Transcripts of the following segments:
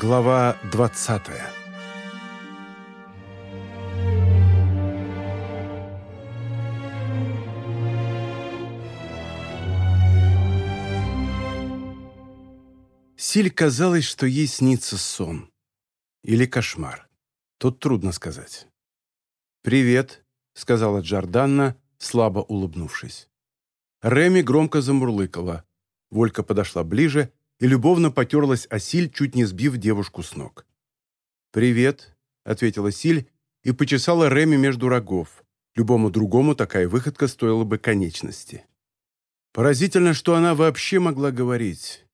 Глава 20 Силь казалось, что ей снится сон. Или кошмар. Тут трудно сказать. «Привет», — сказала Джорданна, слабо улыбнувшись. Реми громко замурлыкала. Волька подошла ближе и любовно потерлась о Силь, чуть не сбив девушку с ног. «Привет», — ответила Силь и почесала Реми между рогов. Любому другому такая выходка стоила бы конечности. Поразительно, что она вообще могла говорить.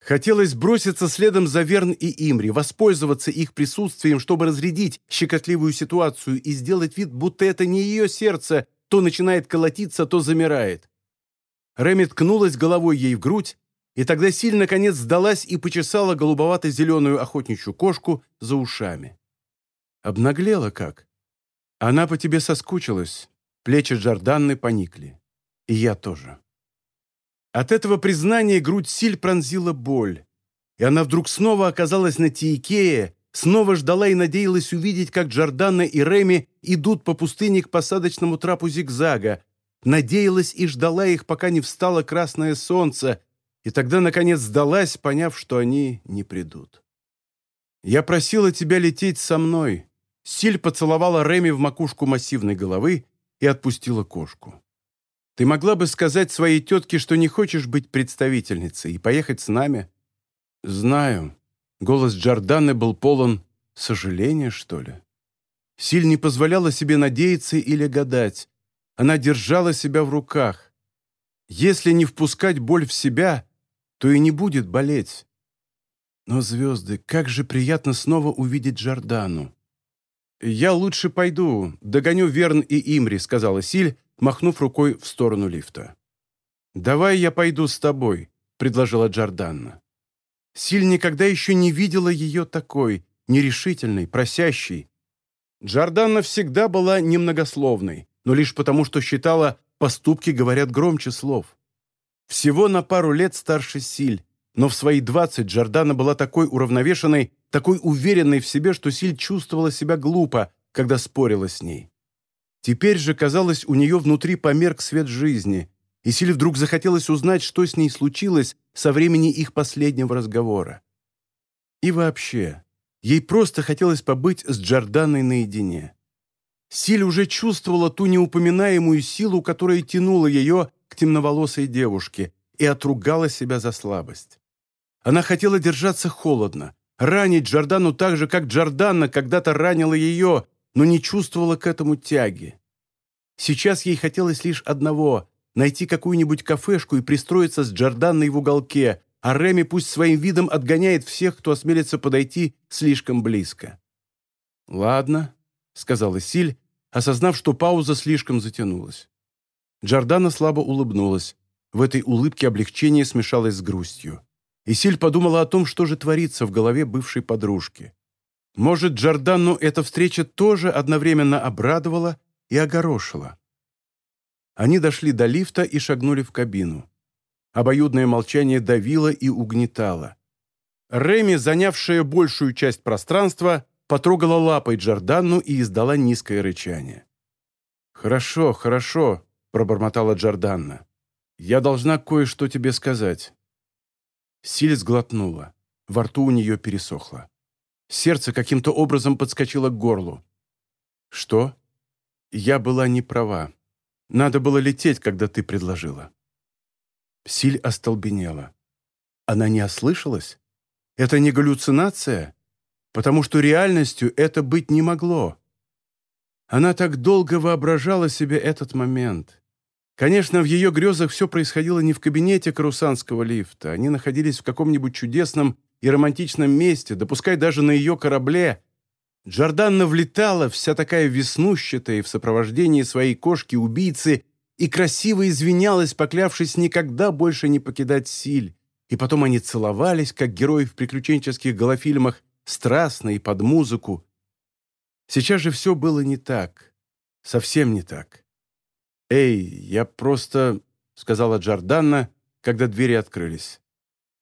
Хотелось броситься следом за Верн и Имри, воспользоваться их присутствием, чтобы разрядить щекотливую ситуацию и сделать вид, будто это не ее сердце то начинает колотиться, то замирает. Реми ткнулась головой ей в грудь, и тогда Силь наконец сдалась и почесала голубовато-зеленую охотничью кошку за ушами. Обнаглела как. Она по тебе соскучилась. Плечи Джорданны поникли. И я тоже. От этого признания грудь Силь пронзила боль. И она вдруг снова оказалась на Тиикее, снова ждала и надеялась увидеть, как Джорданна и Реми идут по пустыне к посадочному трапу зигзага, надеялась и ждала их, пока не встало красное солнце, и тогда, наконец, сдалась, поняв, что они не придут. «Я просила тебя лететь со мной». Силь поцеловала Реми в макушку массивной головы и отпустила кошку. «Ты могла бы сказать своей тетке, что не хочешь быть представительницей и поехать с нами?» «Знаю». Голос Джорданы был полон сожаления, что ли. Силь не позволяла себе надеяться или гадать. Она держала себя в руках. Если не впускать боль в себя, то и не будет болеть. Но, звезды, как же приятно снова увидеть Джордану. «Я лучше пойду, догоню Верн и Имри», — сказала Силь, махнув рукой в сторону лифта. «Давай я пойду с тобой», — предложила Джорданна. Силь никогда еще не видела ее такой, нерешительной, просящей. Джорданна всегда была немногословной, но лишь потому, что считала, поступки говорят громче слов. Всего на пару лет старше Силь, но в свои двадцать Джордана была такой уравновешенной, такой уверенной в себе, что Силь чувствовала себя глупо, когда спорила с ней. Теперь же, казалось, у нее внутри померк свет жизни, и Силь вдруг захотелось узнать, что с ней случилось со времени их последнего разговора. И вообще, ей просто хотелось побыть с Джорданой наедине. Силь уже чувствовала ту неупоминаемую силу, которая тянула ее к темноволосой девушке и отругала себя за слабость. Она хотела держаться холодно, ранить Джордану так же, как Джордана когда-то ранила ее, но не чувствовала к этому тяги. Сейчас ей хотелось лишь одного — найти какую-нибудь кафешку и пристроиться с Джорданной в уголке, а Реми пусть своим видом отгоняет всех, кто осмелится подойти слишком близко. «Ладно», — сказала Силь, осознав, что пауза слишком затянулась. Джордана слабо улыбнулась. В этой улыбке облегчение смешалось с грустью. И Силь подумала о том, что же творится в голове бывшей подружки. Может, Джордану эта встреча тоже одновременно обрадовала и огорошила. Они дошли до лифта и шагнули в кабину. Обоюдное молчание давило и угнетало. Реми, занявшая большую часть пространства, потрогала лапой Джорданну и издала низкое рычание. «Хорошо, хорошо», пробормотала Джорданна. «Я должна кое-что тебе сказать». Силь сглотнула. Во рту у нее пересохло. Сердце каким-то образом подскочило к горлу. «Что?» «Я была не права. Надо было лететь, когда ты предложила». Силь остолбенела. Она не ослышалась? Это не галлюцинация? Потому что реальностью это быть не могло. Она так долго воображала себе этот момент. Конечно, в ее грезах все происходило не в кабинете карусанского лифта. Они находились в каком-нибудь чудесном и романтичном месте, допускай даже на ее корабле. Джорданна влетала, вся такая веснущатая, в сопровождении своей кошки-убийцы, и красиво извинялась, поклявшись никогда больше не покидать Силь. И потом они целовались, как герои в приключенческих голофильмах, страстно и под музыку. Сейчас же все было не так. Совсем не так. «Эй, я просто...» — сказала Джорданна, когда двери открылись.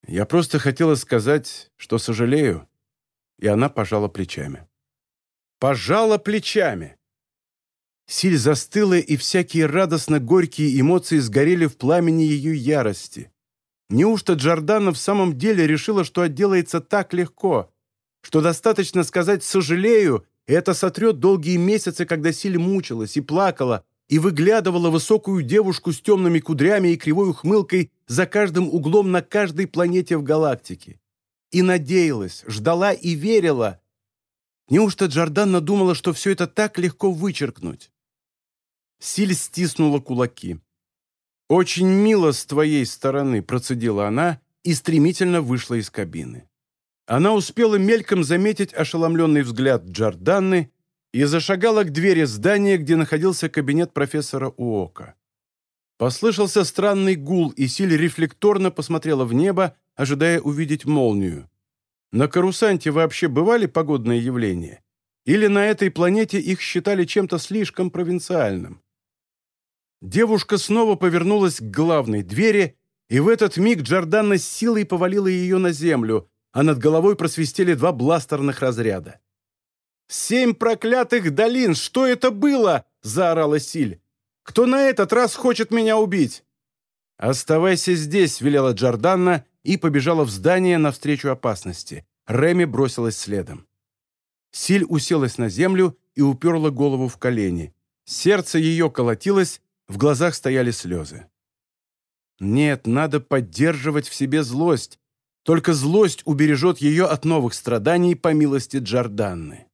«Я просто хотела сказать, что сожалею. И она пожала плечами. Пожала плечами. Силь застыла, и всякие радостно-горькие эмоции сгорели в пламени ее ярости. Неужто Джордана в самом деле решила, что отделается так легко, что достаточно сказать «сожалею», и это сотрет долгие месяцы, когда Силь мучилась и плакала, и выглядывала высокую девушку с темными кудрями и кривой ухмылкой за каждым углом на каждой планете в галактике. И надеялась, ждала и верила. Неужто Джорданна думала, что все это так легко вычеркнуть? Силь стиснула кулаки. «Очень мило с твоей стороны», – процедила она и стремительно вышла из кабины. Она успела мельком заметить ошеломленный взгляд Джорданны и зашагала к двери здания, где находился кабинет профессора Уока. Послышался странный гул, и Силь рефлекторно посмотрела в небо, ожидая увидеть молнию. На Карусанте вообще бывали погодные явления? Или на этой планете их считали чем-то слишком провинциальным? Девушка снова повернулась к главной двери, и в этот миг Джордана с силой повалила ее на землю, а над головой просвистели два бластерных разряда. «Семь проклятых долин! Что это было?» – заорала Силь. «Кто на этот раз хочет меня убить?» «Оставайся здесь», – велела Джорданна и побежала в здание навстречу опасности. Реми бросилась следом. Силь уселась на землю и уперла голову в колени. Сердце ее колотилось, в глазах стояли слезы. Нет, надо поддерживать в себе злость. Только злость убережет ее от новых страданий по милости Джорданны.